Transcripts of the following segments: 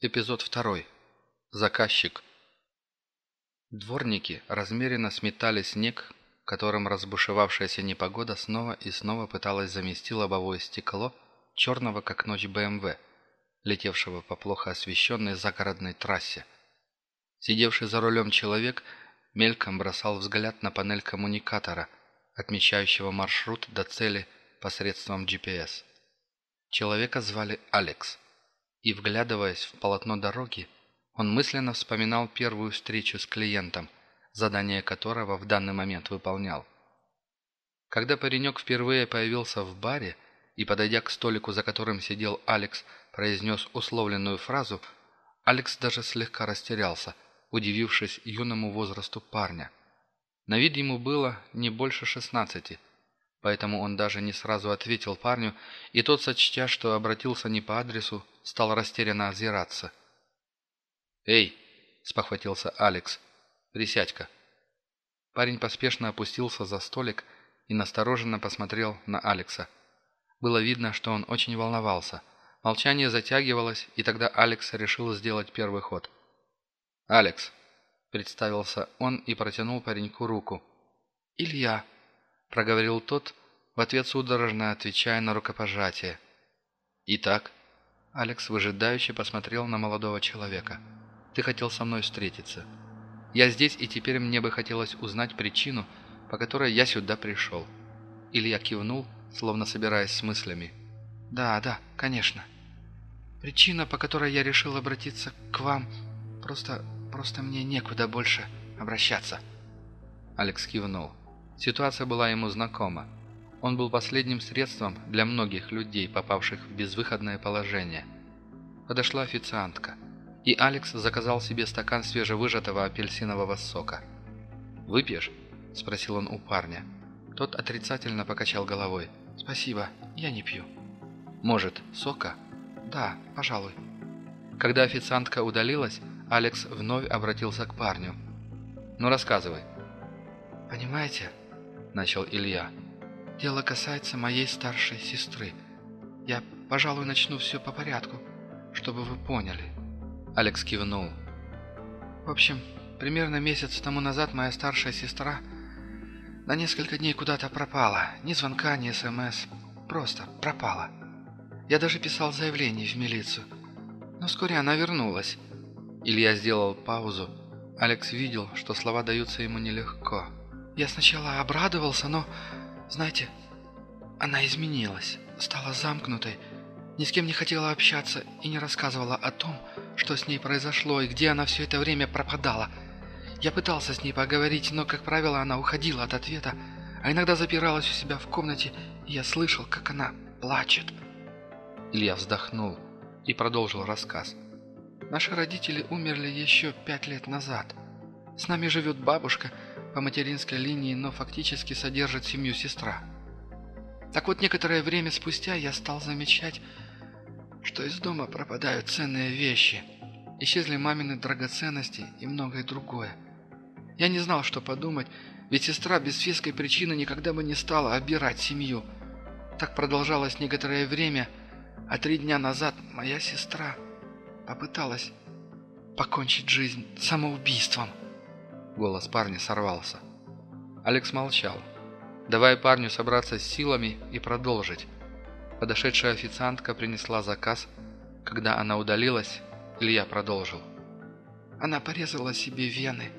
Эпизод второй. Заказчик. Дворники размеренно сметали снег, которым разбушевавшаяся непогода снова и снова пыталась замести лобовое стекло черного как ночь БМВ, летевшего по плохо освещенной загородной трассе. Сидевший за рулем человек мельком бросал взгляд на панель коммуникатора, отмечающего маршрут до цели посредством GPS. Человека звали Алекс и, вглядываясь в полотно дороги, он мысленно вспоминал первую встречу с клиентом, задание которого в данный момент выполнял. Когда паренек впервые появился в баре и, подойдя к столику, за которым сидел Алекс, произнес условленную фразу, Алекс даже слегка растерялся, удивившись юному возрасту парня. На вид ему было не больше шестнадцати, поэтому он даже не сразу ответил парню, и тот, сочтя, что обратился не по адресу, стал растерянно озираться. «Эй!» – спохватился Алекс. «Присядь-ка». Парень поспешно опустился за столик и настороженно посмотрел на Алекса. Было видно, что он очень волновался. Молчание затягивалось, и тогда Алекс решил сделать первый ход. «Алекс», – представился он и протянул пареньку руку. «Илья», – проговорил тот, в ответ судорожно отвечая на рукопожатие. «Итак», Алекс выжидающе посмотрел на молодого человека. «Ты хотел со мной встретиться. Я здесь, и теперь мне бы хотелось узнать причину, по которой я сюда пришел». Илья кивнул, словно собираясь с мыслями. «Да, да, конечно. Причина, по которой я решил обратиться к вам, просто... просто мне некуда больше обращаться». Алекс кивнул. Ситуация была ему знакома. Он был последним средством для многих людей, попавших в безвыходное положение. Подошла официантка, и Алекс заказал себе стакан свежевыжатого апельсинового сока. «Выпьешь?» – спросил он у парня. Тот отрицательно покачал головой. «Спасибо, я не пью». «Может, сока?» «Да, пожалуй». Когда официантка удалилась, Алекс вновь обратился к парню. «Ну, рассказывай». «Понимаете?» – начал Илья. Дело касается моей старшей сестры. Я, пожалуй, начну все по порядку, чтобы вы поняли». Алекс кивнул. «В общем, примерно месяц тому назад моя старшая сестра на несколько дней куда-то пропала. Ни звонка, ни СМС. Просто пропала. Я даже писал заявление в милицию. Но вскоре она вернулась». Илья сделал паузу. Алекс видел, что слова даются ему нелегко. «Я сначала обрадовался, но знаете, она изменилась, стала замкнутой, ни с кем не хотела общаться и не рассказывала о том, что с ней произошло и где она все это время пропадала. Я пытался с ней поговорить, но, как правило, она уходила от ответа, а иногда запиралась у себя в комнате, и я слышал, как она плачет. Илья вздохнул и продолжил рассказ. Наши родители умерли еще пять лет назад. С нами живет бабушка – по материнской линии, но фактически содержит семью сестра. Так вот, некоторое время спустя я стал замечать, что из дома пропадают ценные вещи. Исчезли мамины драгоценности и многое другое. Я не знал, что подумать, ведь сестра без феской причины никогда бы не стала обирать семью. Так продолжалось некоторое время, а три дня назад моя сестра попыталась покончить жизнь самоубийством. Голос парня сорвался. Алекс молчал, давая парню собраться с силами и продолжить. Подошедшая официантка принесла заказ. Когда она удалилась, Илья продолжил. Она порезала себе вены.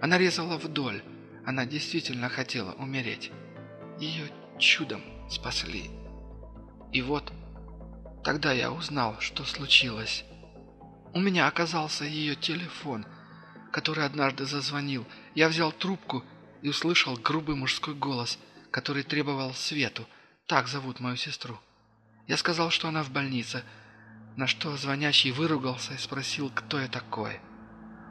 Она резала вдоль. Она действительно хотела умереть. Ее чудом спасли. И вот, тогда я узнал, что случилось. У меня оказался ее телефон – который однажды зазвонил. Я взял трубку и услышал грубый мужской голос, который требовал Свету. Так зовут мою сестру. Я сказал, что она в больнице, на что звонящий выругался и спросил, кто я такой.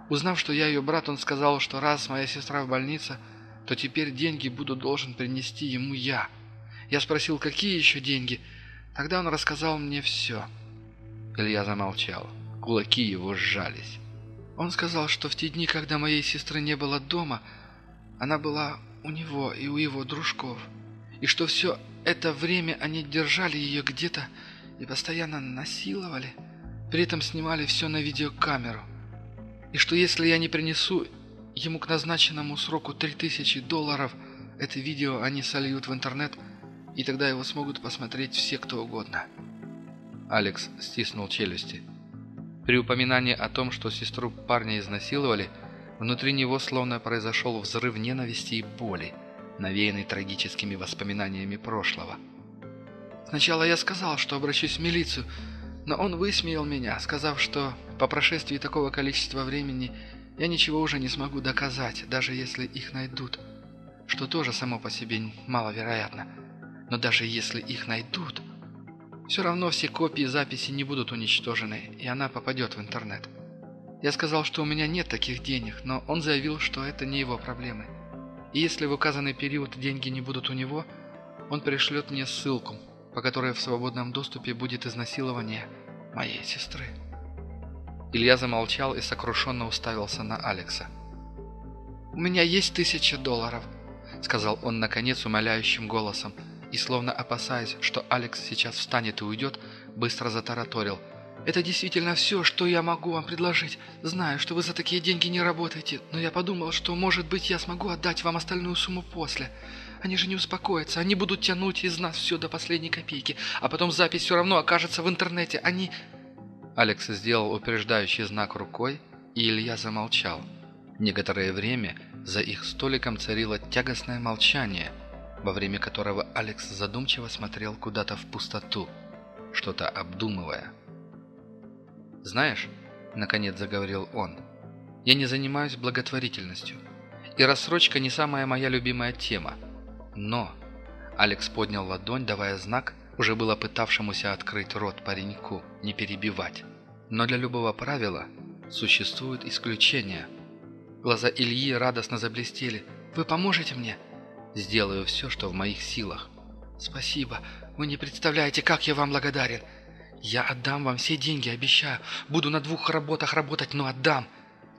Узнав, что я ее брат, он сказал, что раз моя сестра в больнице, то теперь деньги буду должен принести ему я. Я спросил, какие еще деньги. Тогда он рассказал мне все. Илья замолчал. Кулаки его сжались. Он сказал, что в те дни, когда моей сестры не было дома, она была у него и у его дружков, и что все это время они держали ее где-то и постоянно насиловали, При этом снимали все на видеокамеру. И что если я не принесу ему к назначенному сроку 3000 долларов, это видео они сольют в интернет, и тогда его смогут посмотреть все, кто угодно. Алекс стиснул челюсти. При упоминании о том, что сестру парня изнасиловали, внутри него словно произошел взрыв ненависти и боли, навеянный трагическими воспоминаниями прошлого. Сначала я сказал, что обращусь в милицию, но он высмеял меня, сказав, что по прошествии такого количества времени я ничего уже не смогу доказать, даже если их найдут, что тоже само по себе маловероятно. Но даже если их найдут, все равно все копии записи не будут уничтожены, и она попадет в интернет. Я сказал, что у меня нет таких денег, но он заявил, что это не его проблемы. И если в указанный период деньги не будут у него, он пришлет мне ссылку, по которой в свободном доступе будет изнасилование моей сестры. Илья замолчал и сокрушенно уставился на Алекса. «У меня есть тысяча долларов», — сказал он наконец умоляющим голосом, и, словно опасаясь, что Алекс сейчас встанет и уйдет, быстро затараторил. «Это действительно все, что я могу вам предложить. Знаю, что вы за такие деньги не работаете, но я подумал, что, может быть, я смогу отдать вам остальную сумму после. Они же не успокоятся, они будут тянуть из нас все до последней копейки, а потом запись все равно окажется в интернете. Они...» Алекс сделал упреждающий знак рукой, и Илья замолчал. Некоторое время за их столиком царило тягостное молчание – во время которого Алекс задумчиво смотрел куда-то в пустоту, что-то обдумывая. «Знаешь», — наконец заговорил он, — «я не занимаюсь благотворительностью, и рассрочка не самая моя любимая тема. Но...» Алекс поднял ладонь, давая знак, уже было пытавшемуся открыть рот пареньку, не перебивать. Но для любого правила существуют исключения. Глаза Ильи радостно заблестели. «Вы поможете мне?» Сделаю все, что в моих силах. Спасибо. Вы не представляете, как я вам благодарен. Я отдам вам все деньги, обещаю. Буду на двух работах работать, но отдам.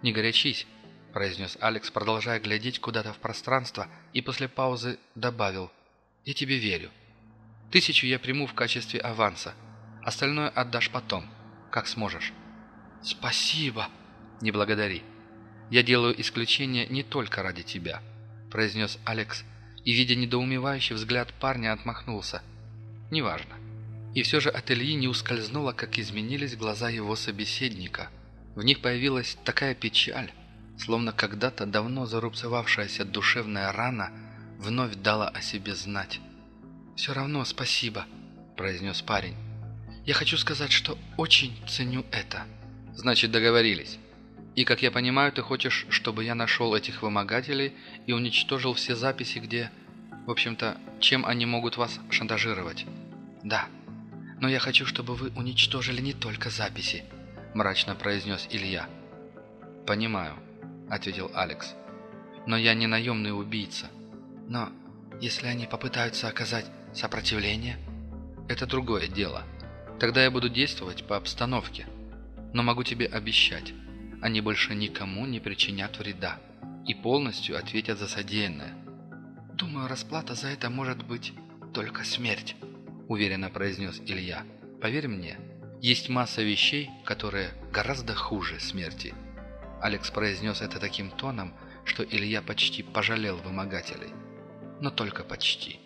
Не горячись, произнес Алекс, продолжая глядеть куда-то в пространство, и после паузы добавил. Я тебе верю. Тысячу я приму в качестве аванса. Остальное отдашь потом, как сможешь. Спасибо. Не благодари. Я делаю исключение не только ради тебя, произнес Алекс, и, видя недоумевающий взгляд парня, отмахнулся. «Неважно». И все же от Ильи не ускользнуло, как изменились глаза его собеседника. В них появилась такая печаль, словно когда-то давно зарубцевавшаяся душевная рана вновь дала о себе знать. «Все равно спасибо», – произнес парень. «Я хочу сказать, что очень ценю это». «Значит, договорились». И, как я понимаю, ты хочешь, чтобы я нашел этих вымогателей и уничтожил все записи, где... В общем-то, чем они могут вас шантажировать? Да. Но я хочу, чтобы вы уничтожили не только записи, мрачно произнес Илья. Понимаю, ответил Алекс. Но я не наемный убийца. Но если они попытаются оказать сопротивление, это другое дело. Тогда я буду действовать по обстановке. Но могу тебе обещать, они больше никому не причинят вреда и полностью ответят за содеянное. «Думаю, расплата за это может быть только смерть», – уверенно произнес Илья. «Поверь мне, есть масса вещей, которые гораздо хуже смерти». Алекс произнес это таким тоном, что Илья почти пожалел вымогателей. Но только почти.